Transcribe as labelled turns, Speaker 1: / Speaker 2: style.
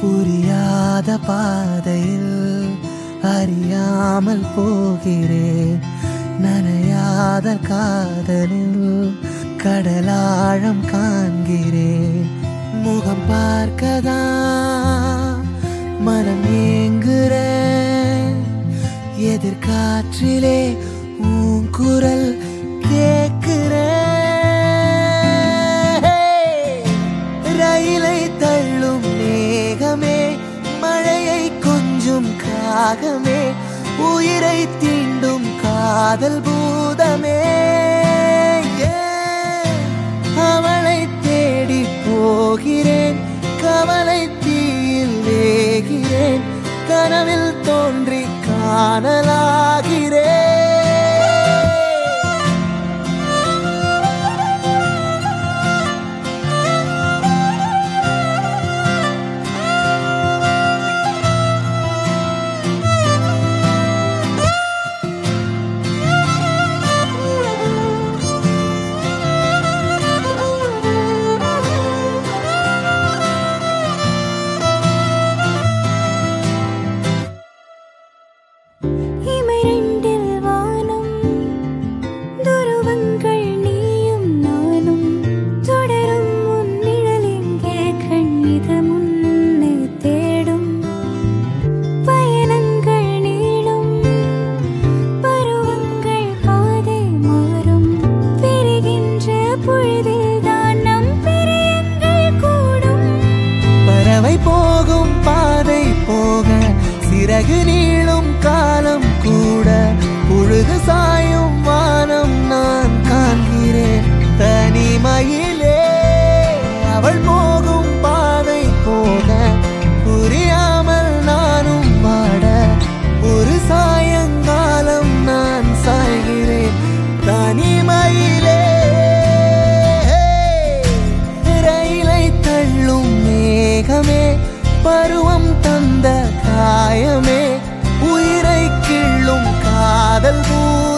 Speaker 1: புரியாத பாதையில் அறியாமல் போகிறேன். நனையாத காதலில் கடலாழம் காண்கிறேன். முகம் பார்க்கதா மனம் ஏங்குற எதிர்காற்றிலே உன் குரல் ராகமே உயிரை தீண்டும் காதல் பூதமே. அவளை தேடி போகிறேன் கவலை தீயில் வேகிறேன் கனவில் போகும் பாதை போக சிறகு நீளும் காலம் கூட பொழுது சாயும் பருவம் தந்த காயமே. உயிரை கிள்ளும் காதல் பூ